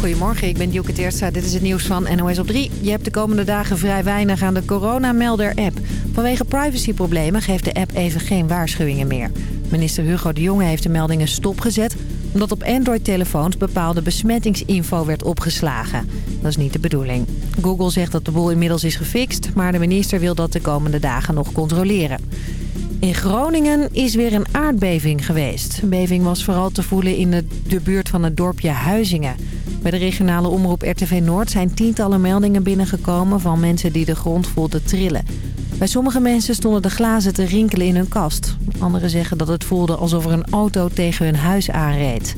Goedemorgen, ik ben Dielke Teerstra. Dit is het nieuws van NOS op 3. Je hebt de komende dagen vrij weinig aan de coronamelder-app. Vanwege privacyproblemen geeft de app even geen waarschuwingen meer. Minister Hugo de Jonge heeft de meldingen stopgezet... omdat op Android-telefoons bepaalde besmettingsinfo werd opgeslagen. Dat is niet de bedoeling. Google zegt dat de boel inmiddels is gefixt... maar de minister wil dat de komende dagen nog controleren. In Groningen is weer een aardbeving geweest. De beving was vooral te voelen in de, de buurt van het dorpje Huizingen. Bij de regionale omroep RTV Noord zijn tientallen meldingen binnengekomen... van mensen die de grond voelden trillen. Bij sommige mensen stonden de glazen te rinkelen in hun kast. Anderen zeggen dat het voelde alsof er een auto tegen hun huis aanreed.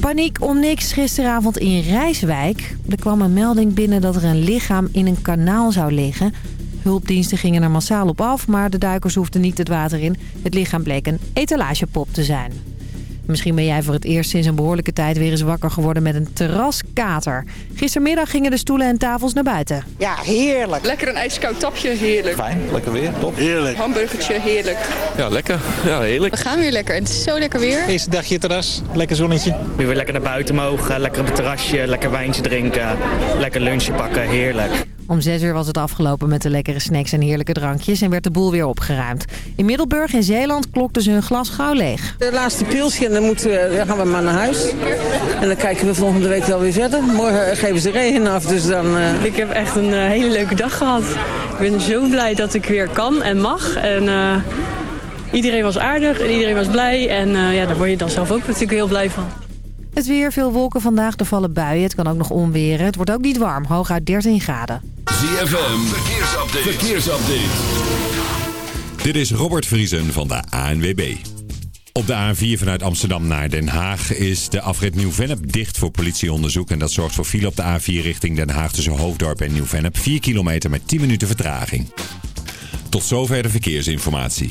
Paniek om niks gisteravond in Rijswijk. Er kwam een melding binnen dat er een lichaam in een kanaal zou liggen... Hulpdiensten gingen er massaal op af, maar de duikers hoefden niet het water in. Het lichaam bleek een etalagepop te zijn. Misschien ben jij voor het eerst sinds een behoorlijke tijd weer eens wakker geworden met een terraskater. Gistermiddag gingen de stoelen en tafels naar buiten. Ja, heerlijk. Lekker een ijskoud tapje, heerlijk. Fijn, lekker weer, top. Heerlijk. Hamburgertje, heerlijk. Ja, lekker. Ja, heerlijk. We gaan weer lekker. Het is zo lekker weer. Eerste dagje terras, lekker zonnetje. Nu weer lekker naar buiten mogen, lekker op het terrasje, lekker wijntje drinken, lekker lunchje pakken, heerlijk. Om zes uur was het afgelopen met de lekkere snacks en heerlijke drankjes en werd de boel weer opgeruimd. In Middelburg in Zeeland klokten ze hun glas gauw leeg. De laatste pilsje en dan, moeten we, dan gaan we maar naar huis. En dan kijken we volgende week wel weer verder. Morgen geven ze regen af, dus dan... Uh... Ik heb echt een uh, hele leuke dag gehad. Ik ben zo blij dat ik weer kan en mag. En uh, iedereen was aardig en iedereen was blij. En ja, daar word je dan zelf ook natuurlijk heel blij van. Het weer, veel wolken vandaag, er vallen buien. Het kan ook nog onweren. Het wordt ook niet warm, hooguit 13 graden. ZFM, verkeersupdate. verkeersupdate. Dit is Robert Vriesen van de ANWB. Op de A4 vanuit Amsterdam naar Den Haag is de afrit Nieuw-Vennep dicht voor politieonderzoek. En dat zorgt voor file op de A4 richting Den Haag tussen Hoofddorp en Nieuw-Vennep. 4 kilometer met 10 minuten vertraging. Tot zover de verkeersinformatie.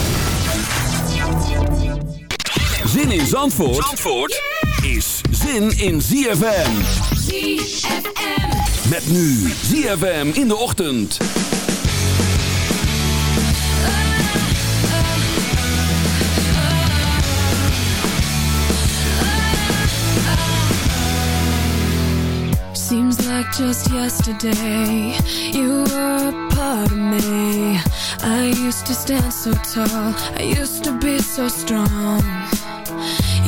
Zin in Zandvoort, Zandvoort is zin in ZFM. ZFM. Met nu ZFM in de ochtend. Seems like just yesterday You were a part of me I used to stand so tall I used to be so strong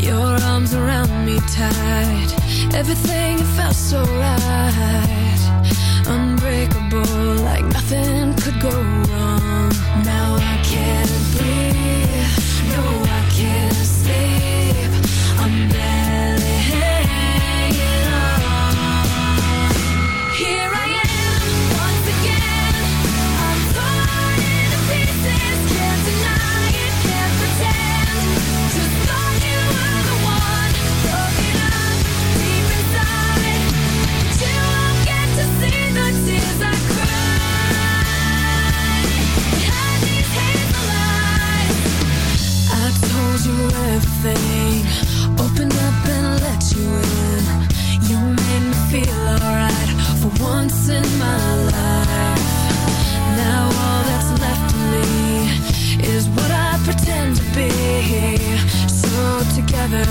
Your arms around me tight. Everything felt so right. Unbreakable Like nothing could go wrong. Now I can't breathe. No, I can't everything. Opened up and let you in. You made me feel alright for once in my life. Now all that's left of me is what I pretend to be. So together,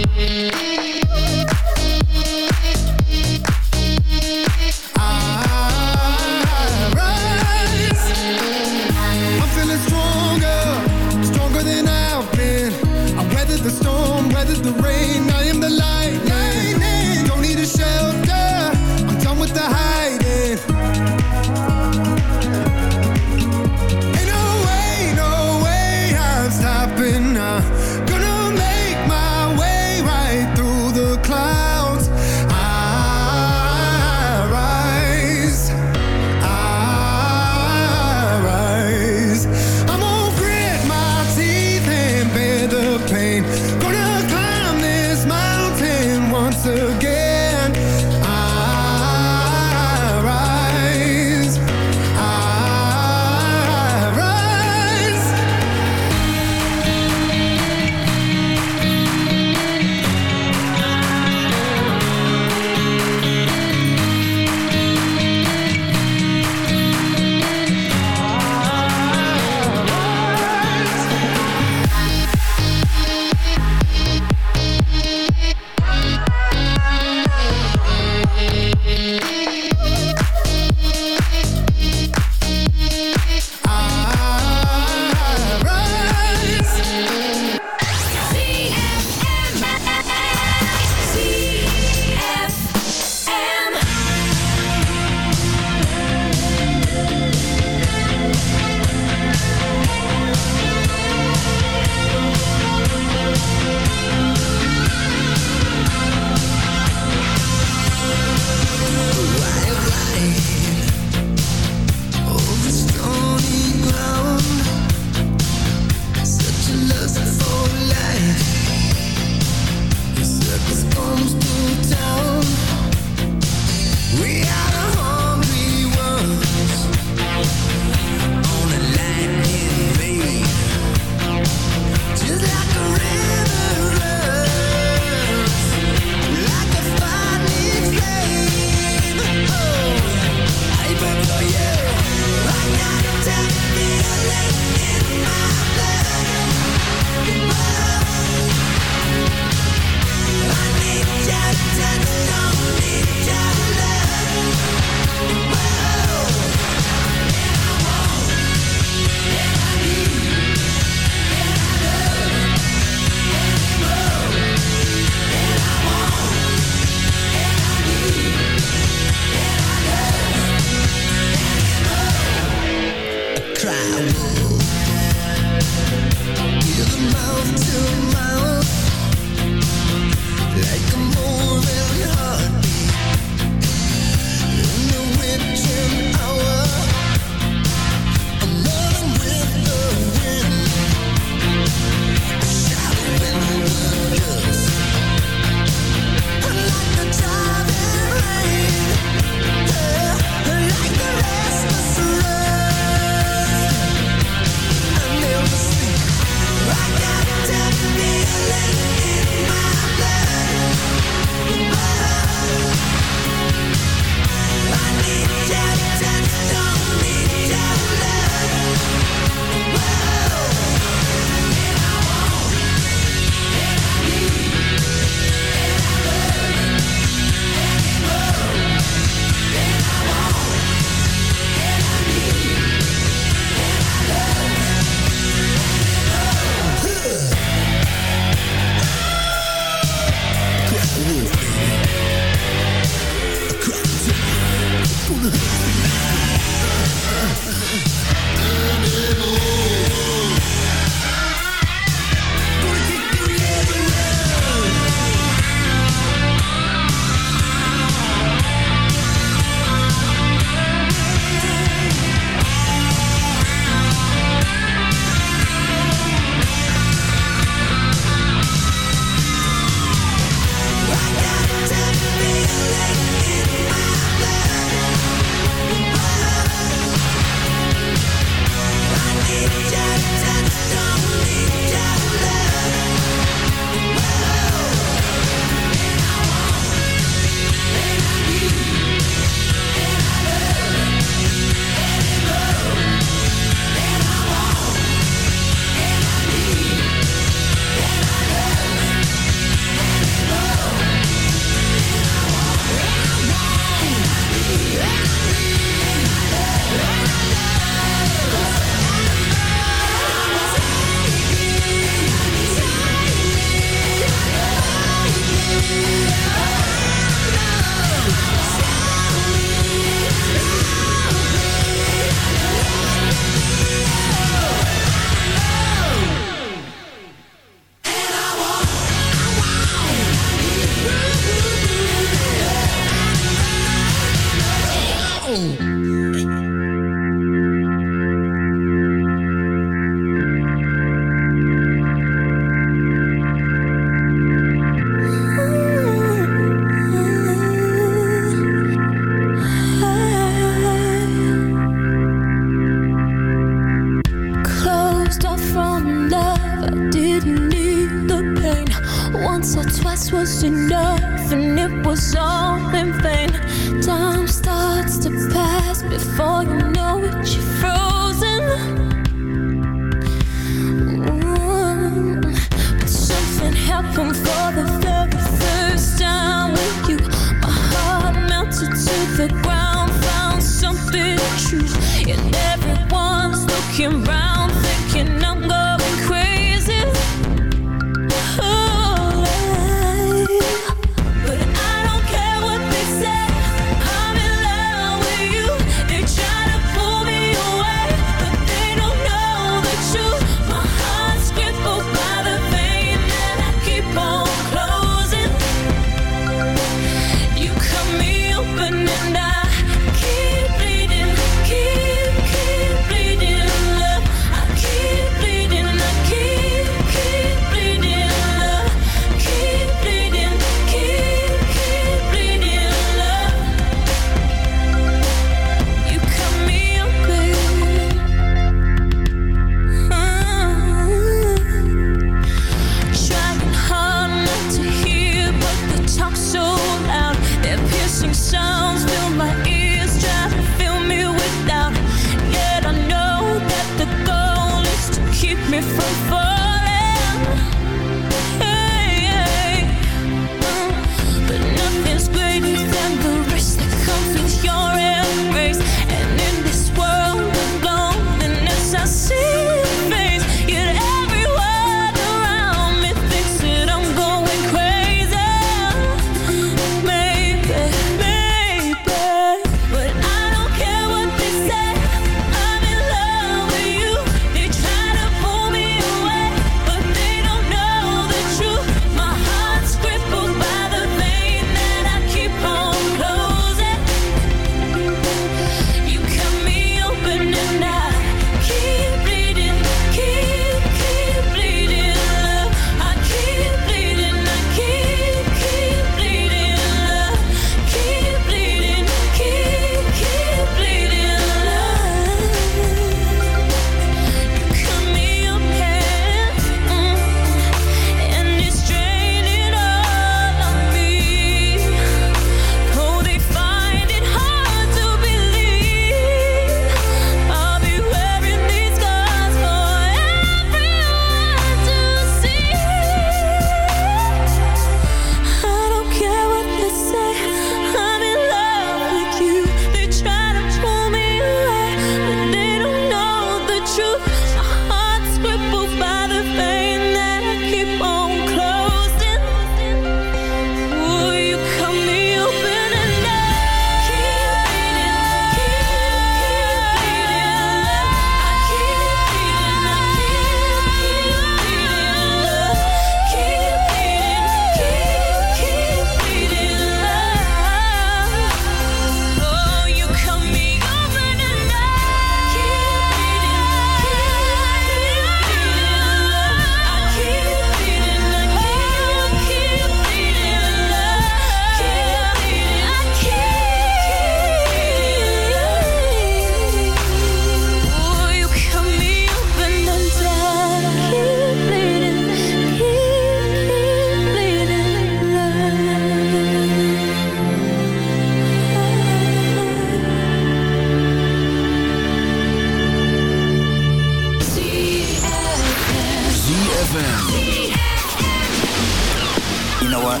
know what?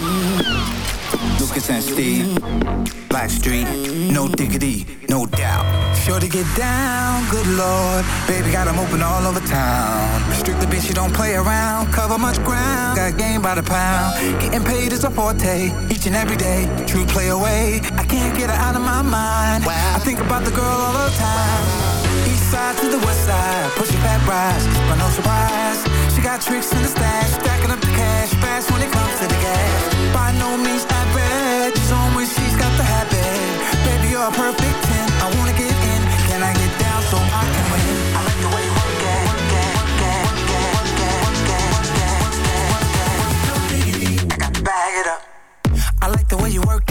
Lucas and Steve, Black Street, no diggity, no doubt. Sure to get down, good lord. Baby got 'em open all over town. Strictly bitch, you don't play around. Cover much ground, got game by the pound. Getting paid is a forte, each and every day. True play away, I can't get her out of my mind. I think about the girl all the time side to the west side, push it back, rise, but no surprise. She got tricks in the stash, stacking up the cash, fast when it comes to the gas. By no means average, it's on when she's got the habit. Baby, you're a perfect 10, I wanna get in, can I get down so I can win? I like the way you work it. work, it work, I like the way you work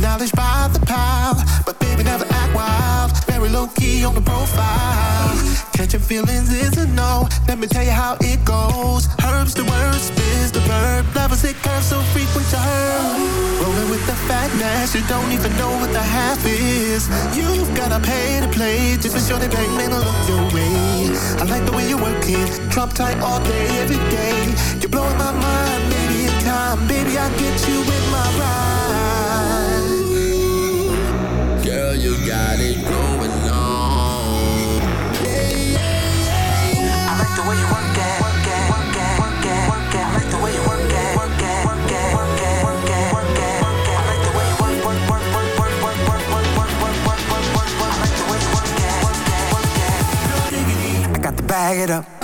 Knowledge by the pile, but baby never act wild. Very low key on the profile. Catching feelings is a no. Let me tell you how it goes. Herbs the words, spins the verb. Levels it curves so frequent to her. Rolling with the fatness, you don't even know what the half is. You've gotta pay to play, just for sure they bang men look your way. I like the way you work it, drop tight all day, every day. You're blowing my mind, maybe in time, baby I get you with my ride. up.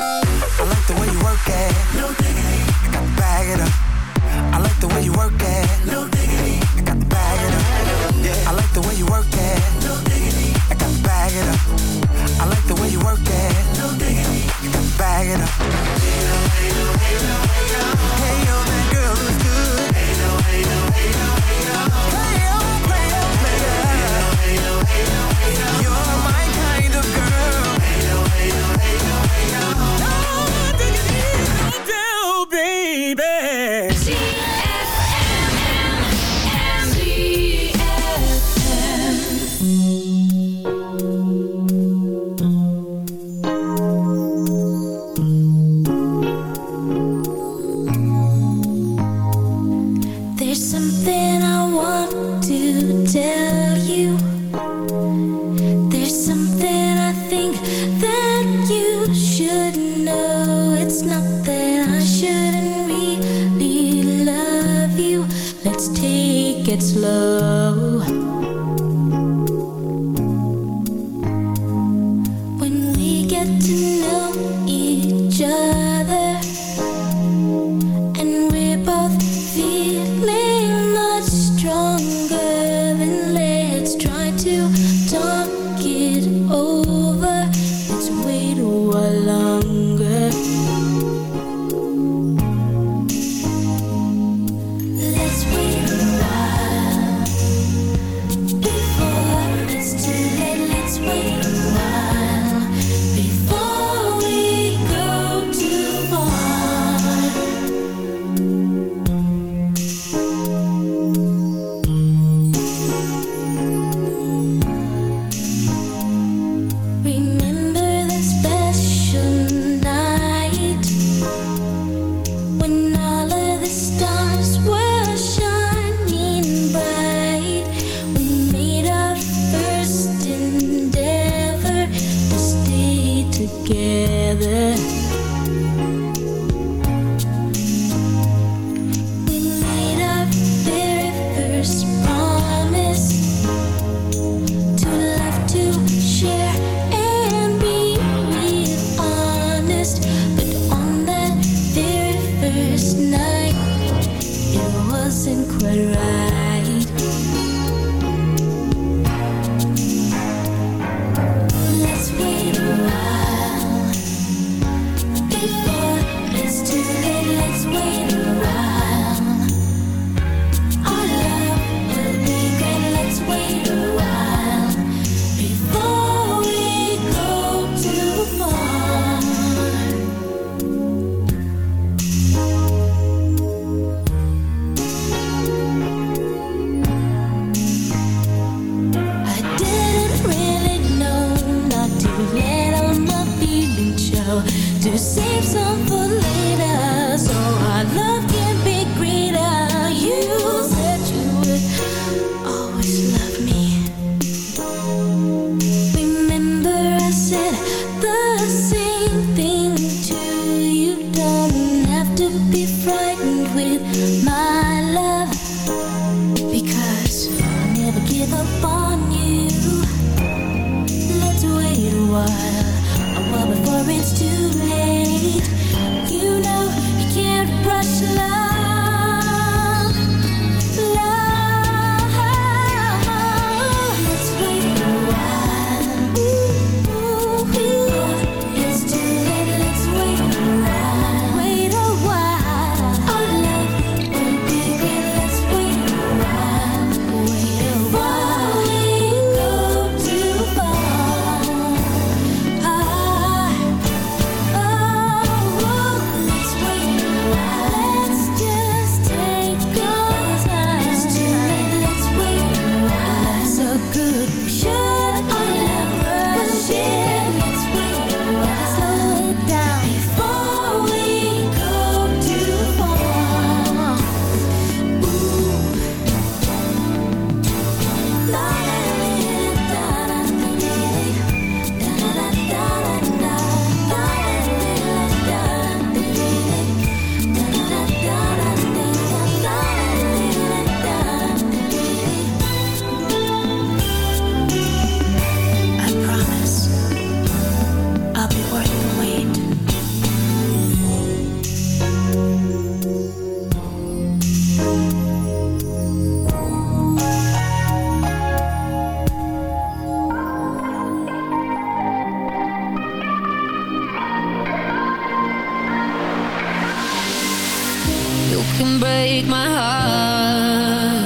can break my heart,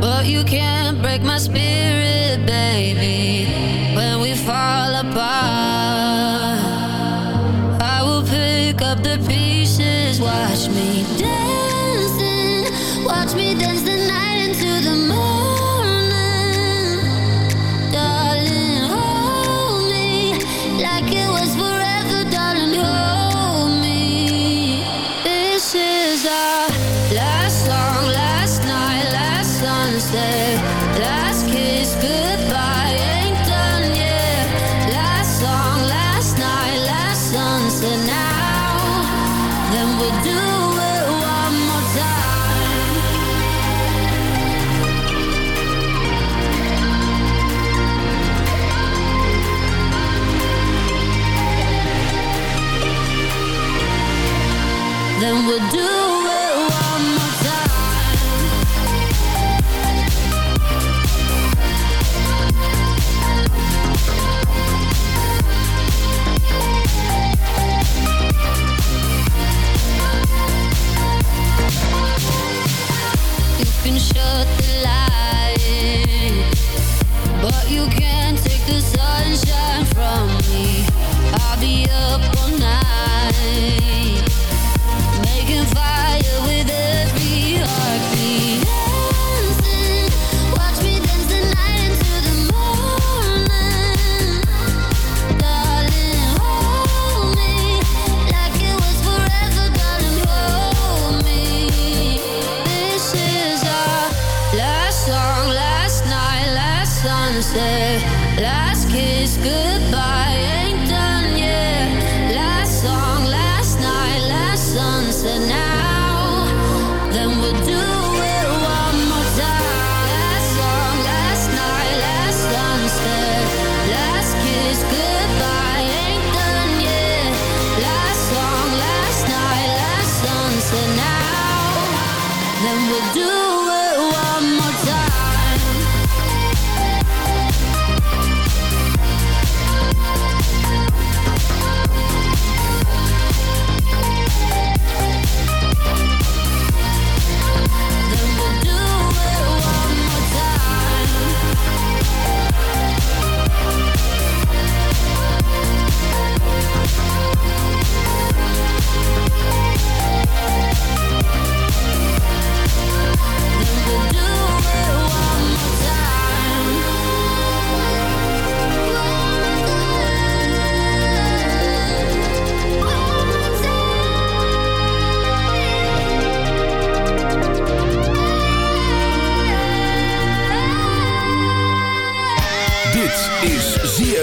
but you can't break my spirit. sunset. Last kiss goodbye.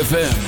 ZFM.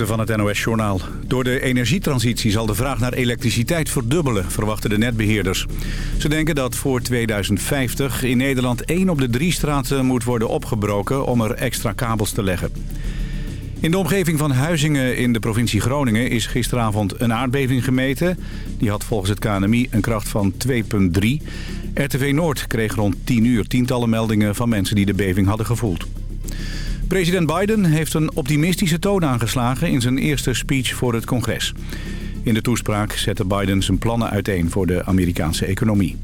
Van het NOS-journaal. Door de energietransitie zal de vraag naar elektriciteit verdubbelen, verwachten de netbeheerders. Ze denken dat voor 2050 in Nederland één op de drie straten moet worden opgebroken om er extra kabels te leggen. In de omgeving van Huizingen in de provincie Groningen is gisteravond een aardbeving gemeten. Die had volgens het KNMI een kracht van 2,3. RTV Noord kreeg rond 10 uur tientallen meldingen van mensen die de beving hadden gevoeld. President Biden heeft een optimistische toon aangeslagen in zijn eerste speech voor het congres. In de toespraak zette Biden zijn plannen uiteen voor de Amerikaanse economie.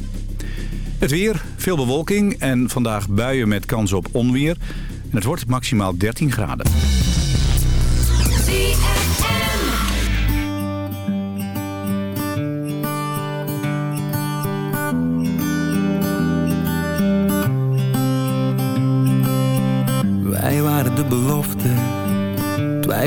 Het weer, veel bewolking en vandaag buien met kans op onweer. En het wordt maximaal 13 graden.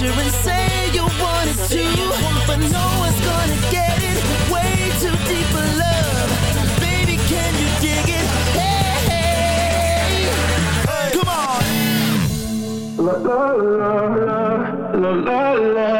torture and say you want it too But no one's gonna get it. Way too deep for love. Baby, can you dig it? Hey, come on. La la la la la la